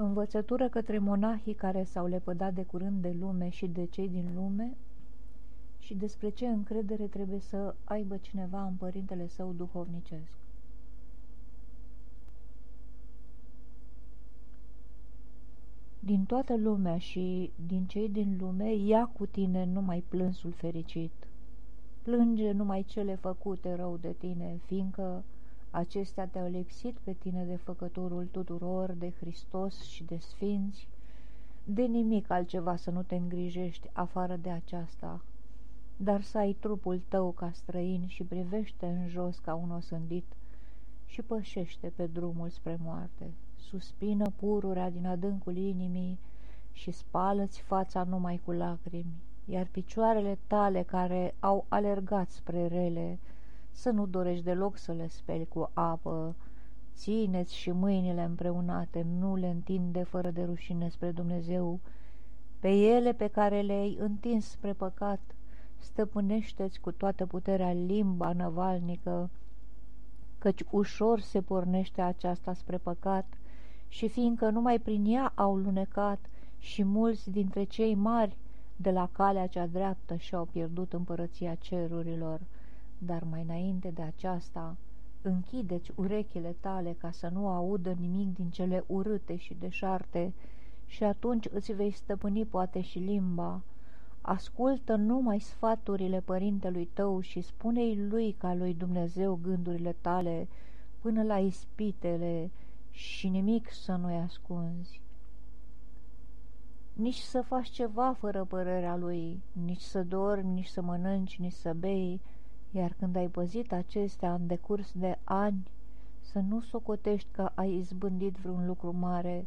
Învățătură către monahii care s-au lepădat de curând de lume și de cei din lume și despre ce încredere trebuie să aibă cineva în părintele său duhovnicesc. Din toată lumea și din cei din lume, ia cu tine numai plânsul fericit. Plânge numai cele făcute rău de tine, fiindcă acestea te-au lipsit pe tine de făcătorul tuturor, de Hristos și de sfinți, de nimic altceva să nu te îngrijești afară de aceasta, dar să ai trupul tău ca străin și privește în jos ca un osândit și pășește pe drumul spre moarte. Suspină pururea din adâncul inimii și spală-ți fața numai cu lacrimi, iar picioarele tale care au alergat spre rele, să nu dorești deloc să le speli cu apă, țineți și mâinile împreunate, nu le întinde fără de rușine spre Dumnezeu, pe ele pe care le-ai întins spre păcat, stăpânește-ți cu toată puterea limba năvalnică, căci ușor se pornește aceasta spre păcat. Și fiindcă numai prin ea au lunecat și mulți dintre cei mari de la calea cea dreaptă și-au pierdut împărăția cerurilor, dar mai înainte de aceasta, închideți urechile tale ca să nu audă nimic din cele urâte și deșarte și atunci îți vei stăpâni poate și limba. Ascultă numai sfaturile părintelui tău și spune-i lui ca lui Dumnezeu gândurile tale până la ispitele și nimic să nu-i ascunzi. Nici să faci ceva fără părerea lui, nici să dormi, nici să mănânci, nici să bei, iar când ai păzit acestea în decurs de ani, să nu socotești că ai izbândit vreun lucru mare,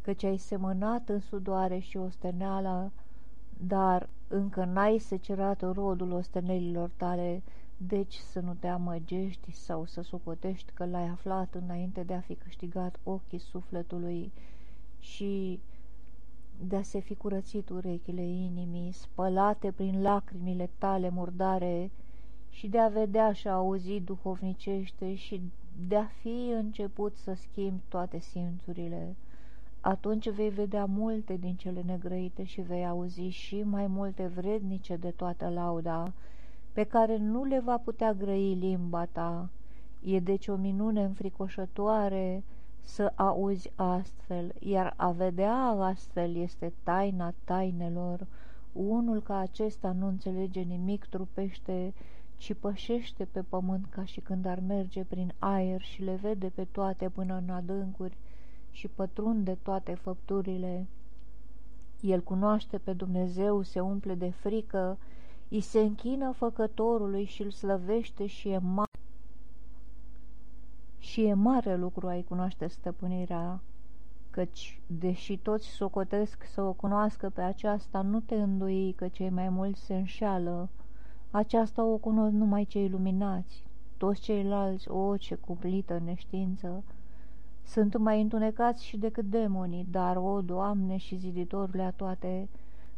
căci ai semănat în sudoare și osteneală, dar încă n-ai secerat rodul ostenelilor tale, deci să nu te amăgești sau să socotești că l-ai aflat înainte de a fi câștigat ochii sufletului și de a se fi curățit urechile inimii, spălate prin lacrimile tale murdare, și de a vedea și a auzi duhovnicește și de a fi început să schimbi toate simțurile, atunci vei vedea multe din cele negrăite și vei auzi și mai multe vrednice de toată lauda, pe care nu le va putea grăi limba ta. E deci o minune înfricoșătoare să auzi astfel, iar a vedea astfel este taina tainelor. Unul ca acesta nu înțelege nimic, trupește ci pășește pe pământ ca și când ar merge prin aer și le vede pe toate până în adâncuri și pătrunde toate făpturile. El cunoaște pe Dumnezeu, se umple de frică, îi se închină făcătorului și îl slăvește și e mare. Și e mare lucru ai cunoaște stăpânirea, căci, deși toți socotesc să o cunoască pe aceasta, nu te îndoi că cei mai mulți se înșeală, aceasta o cunosc numai cei luminați, toți ceilalți, o, ce cumplită neștiință! Sunt mai întunecați și decât demonii, dar, o, Doamne și ziditorule a toate,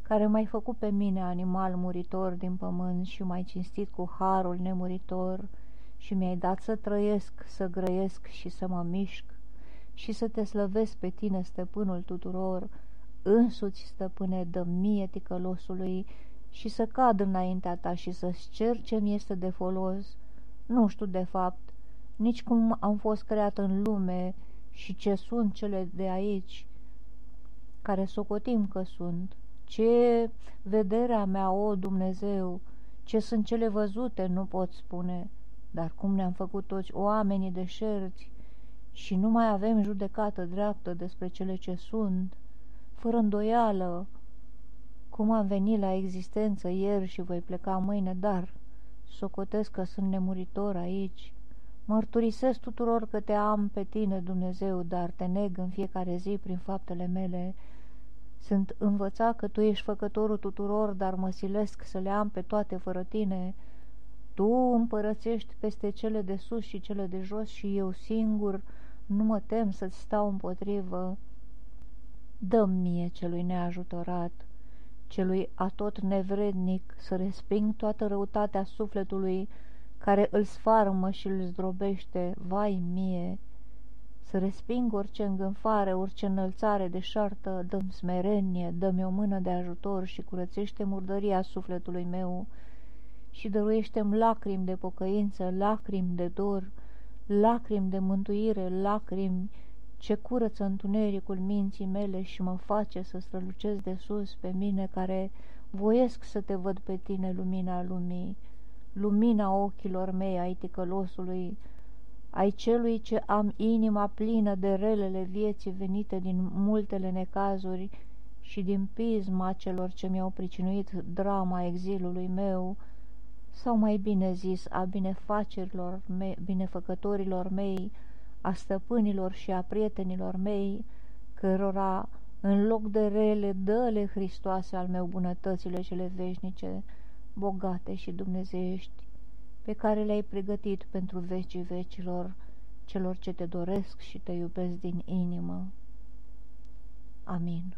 care m-ai făcut pe mine animal muritor din pământ și m-ai cinstit cu harul nemuritor și mi-ai dat să trăiesc, să grăiesc și să mă mișc și să te slăvesc pe tine, stăpânul tuturor, însuți, stăpâne, dă mie ticălosului și să cad înaintea ta și să-ți cer ce-mi este de folos. Nu știu de fapt nici cum am fost creat în lume și ce sunt cele de aici, care socotim că sunt. Ce vederea mea, o Dumnezeu, ce sunt cele văzute, nu pot spune, dar cum ne-am făcut toți oamenii deșerți și nu mai avem judecată dreaptă despre cele ce sunt, fără îndoială, cum am venit la existență ieri și voi pleca mâine, dar socotesc că sunt nemuritor aici. Mărturisesc tuturor că te am pe tine, Dumnezeu, dar te neg în fiecare zi prin faptele mele. Sunt învățat că tu ești făcătorul tuturor, dar mă silesc să le am pe toate fără tine. Tu împărățești peste cele de sus și cele de jos și eu singur nu mă tem să-ți stau împotrivă. Dă-mi mie celui neajutorat celui atot nevrednic să resping toată răutatea sufletului care îl sfarmă și îl zdrobește, vai mie, să resping orice îngânfare, orice înălțare de șartă, dăm smerenie, dă-mi o mână de ajutor și curățește murdăria sufletului meu și dăruiește-mi lacrimi de pocăință, lacrimi de dor, lacrimi de mântuire, lacrimi ce curăță întunericul minții mele și mă face să strălucesc de sus pe mine care voiesc să te văd pe tine, lumina lumii, lumina ochilor mei ai ticălosului, ai celui ce am inima plină de relele vieții venite din multele necazuri și din pisma celor ce mi-au pricinuit drama exilului meu, sau mai bine zis a binefacerilor mei, binefăcătorilor mei, a stăpânilor și a prietenilor mei, cărora în loc de rele dă-le Hristoase al meu bunătățile cele veșnice, bogate și dumnezeiești, pe care le-ai pregătit pentru vecii vecilor, celor ce te doresc și te iubesc din inimă. Amin.